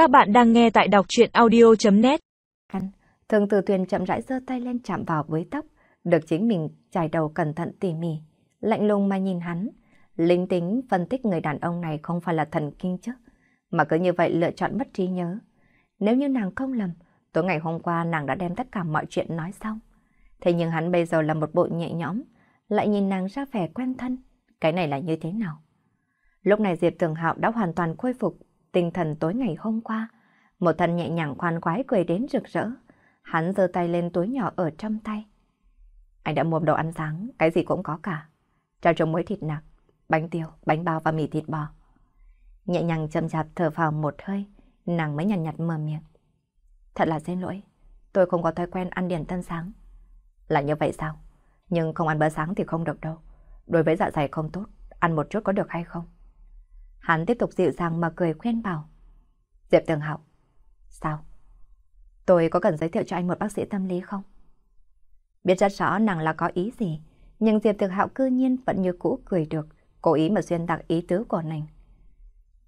Các bạn đang nghe tại đọc truyện audio.net Thường từ tuyền chậm rãi giơ tay lên chạm vào với tóc, được chính mình chải đầu cẩn thận tỉ mỉ, lạnh lùng mà nhìn hắn. Linh tính phân tích người đàn ông này không phải là thần kinh chứ, mà cứ như vậy lựa chọn mất trí nhớ. Nếu như nàng không lầm, tối ngày hôm qua nàng đã đem tất cả mọi chuyện nói xong. Thế nhưng hắn bây giờ là một bộ nhẹ nhõm, lại nhìn nàng ra vẻ quen thân. Cái này là như thế nào? Lúc này Diệp Tường Hạo đã hoàn toàn khôi phục tinh thần tối ngày hôm qua. Một thân nhẹ nhàng khoan khoái cười đến rực rỡ. Hắn giơ tay lên túi nhỏ ở trong tay. Anh đã mua đồ ăn sáng, cái gì cũng có cả. Trao trống muối thịt nạc, bánh tiêu, bánh bao và mì thịt bò. Nhẹ nhàng chậm chạp thở vào một hơi, nàng mới nhằn nhặt, nhạt mở miệng. Thật là xin lỗi, tôi không có thói quen ăn điển tân sáng. Là như vậy sao? Nhưng không ăn bữa sáng thì không được đâu. Đối với dạ dày không tốt, ăn một chút có được hay không? Hắn tiếp tục dịu dàng mà cười khuyên bảo. Diệp Tường Hạo, sao? Tôi có cần giới thiệu cho anh một bác sĩ tâm lý không? Biết rất rõ nàng là có ý gì, nhưng Diệp Tường Hạo cư nhiên vẫn như cũ cười được, cố ý mà xuyên tạc ý tứ của nàng.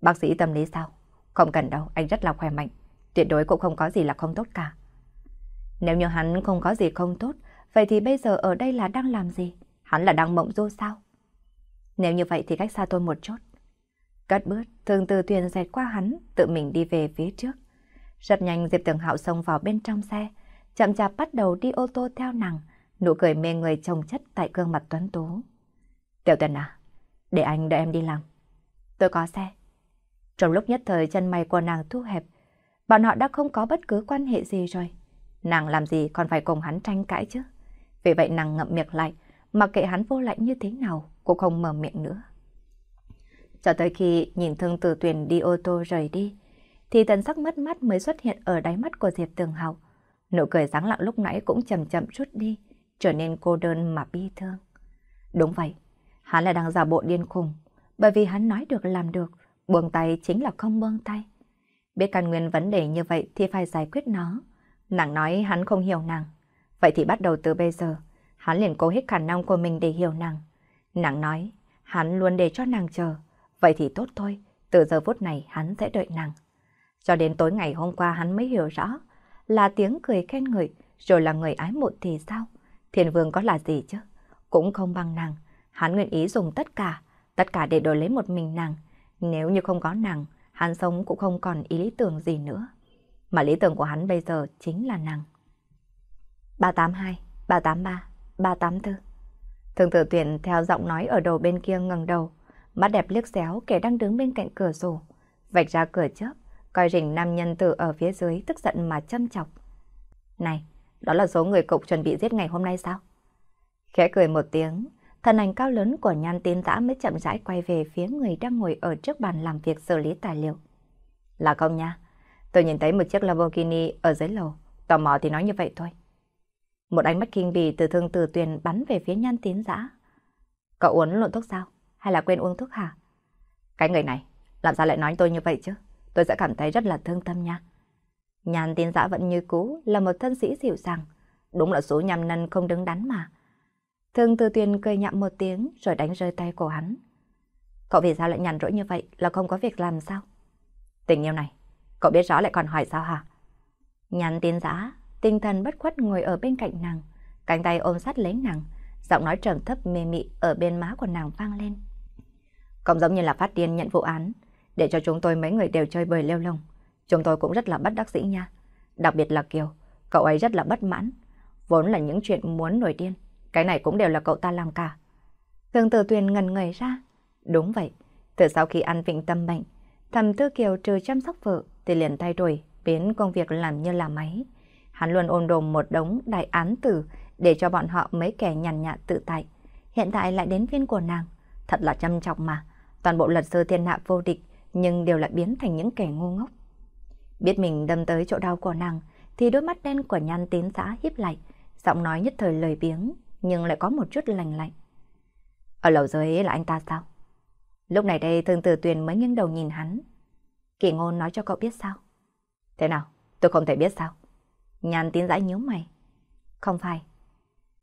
Bác sĩ tâm lý sao? Không cần đâu, anh rất là khỏe mạnh, tuyệt đối cũng không có gì là không tốt cả. Nếu như hắn không có gì không tốt, vậy thì bây giờ ở đây là đang làm gì? Hắn là đang mộng du sao? Nếu như vậy thì cách xa tôi một chút. Cất bước, thường từ thuyền dẹt qua hắn, tự mình đi về phía trước. Rất nhanh Diệp Tường Hạo xông vào bên trong xe, chậm chạp bắt đầu đi ô tô theo nàng, nụ cười mê người trồng chất tại gương mặt tuấn tú. Tiểu Tần à, để anh đợi em đi làm. Tôi có xe. Trong lúc nhất thời chân mày của nàng thu hẹp, bọn họ đã không có bất cứ quan hệ gì rồi. Nàng làm gì còn phải cùng hắn tranh cãi chứ. Vì vậy nàng ngậm miệng lại, mặc kệ hắn vô lạnh như thế nào, cũng không mở miệng nữa. Cho tới khi nhìn thương tử tuyển đi ô tô rời đi, thì tần sắc mất mắt mới xuất hiện ở đáy mắt của Diệp Tường Hậu. Nụ cười sáng lặng lúc nãy cũng chậm chậm rút đi, trở nên cô đơn mà bi thương. Đúng vậy, hắn là đang giả bộ điên khùng, bởi vì hắn nói được làm được, buông tay chính là không buông tay. Biết căn nguyên vấn đề như vậy thì phải giải quyết nó. Nàng nói hắn không hiểu nàng. Vậy thì bắt đầu từ bây giờ, hắn liền cố hết khả năng của mình để hiểu nàng. Nàng nói, hắn luôn để cho nàng chờ. Vậy thì tốt thôi, từ giờ phút này hắn sẽ đợi nàng. Cho đến tối ngày hôm qua hắn mới hiểu rõ, là tiếng cười khen người, rồi là người ái mộ thì sao? thiền vương có là gì chứ? Cũng không bằng nàng. Hắn nguyện ý dùng tất cả, tất cả để đổi lấy một mình nàng. Nếu như không có nàng, hắn sống cũng không còn ý lý tưởng gì nữa. Mà lý tưởng của hắn bây giờ chính là nàng. 382, 383, 384 Thường tử tuyển theo giọng nói ở đầu bên kia ngẩng đầu, mắt đẹp liếc xéo kẻ đang đứng bên cạnh cửa sổ, vạch ra cửa chớp, coi rình nam nhân tử ở phía dưới tức giận mà châm chọc. Này, đó là số người cục chuẩn bị giết ngày hôm nay sao? Khẽ cười một tiếng, thân ảnh cao lớn của nhan tín dã mới chậm rãi quay về phía người đang ngồi ở trước bàn làm việc xử lý tài liệu. Là không nha, tôi nhìn thấy một chiếc Lamborghini ở dưới lầu, tò mò thì nói như vậy thôi. Một ánh mắt kinh bì từ thương từ tuyền bắn về phía nhan tín giã. Cậu uống lộn thuốc sao? Hay là quên uống thuốc hả? Cái người này, làm sao lại nói tôi như vậy chứ? Tôi sẽ cảm thấy rất là thương tâm nha. nhàn tiên dã vẫn như cũ là một thân sĩ dịu dàng. Đúng là số nhằm nân không đứng đắn mà. Thương Tư tuyền cười nhậm một tiếng rồi đánh rơi tay của hắn. Cậu vì sao lại nhàn rỗi như vậy là không có việc làm sao? Tình yêu này, cậu biết rõ lại còn hỏi sao hả? Nhàn tiên dã tinh thần bất khuất ngồi ở bên cạnh nàng, cánh tay ôm sát lấy nàng, giọng nói trầm thấp mê mị ở bên má của nàng vang lên. Cũng giống như là phát điên nhận vụ án, để cho chúng tôi mấy người đều chơi bời leo lông. Chúng tôi cũng rất là bất đắc dĩ nha. Đặc biệt là Kiều, cậu ấy rất là bất mãn. Vốn là những chuyện muốn nổi điên, cái này cũng đều là cậu ta làm cả. Thường tử tuyền ngần người ra. Đúng vậy, từ sau khi ăn vịnh tâm bệnh, thầm tư Kiều trừ chăm sóc vợ thì liền thay đổi, biến công việc làm như là máy. Hắn luôn ôn đồm một đống đại án tử để cho bọn họ mấy kẻ nhàn nhạt tự tại. Hiện tại lại đến viên của nàng, thật là chăm trọng mà. Toàn bộ luật sư thiên hạ vô địch, nhưng đều lại biến thành những kẻ ngu ngốc. Biết mình đâm tới chỗ đau của nàng, thì đôi mắt đen của nhan tín xã hiếp lại, giọng nói nhất thời lời biếng, nhưng lại có một chút lành lạnh. Ở lầu dưới là anh ta sao? Lúc này đây thương tử tuyền mới nghiêng đầu nhìn hắn. Kỳ ngôn nói cho cậu biết sao? Thế nào? Tôi không thể biết sao? Nhan tín giãi nhíu mày. Không phải.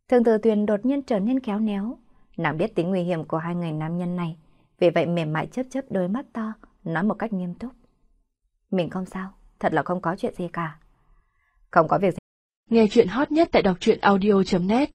Thương tử tuyền đột nhiên trở nên khéo néo. Nàng biết tính nguy hiểm của hai người nam nhân này. Vì vậy mềm mại chớp chớp đôi mắt to, nói một cách nghiêm túc. Mình không sao, thật là không có chuyện gì cả. Không có việc gì. Nghe chuyện hot nhất tại đọc truyện audio.net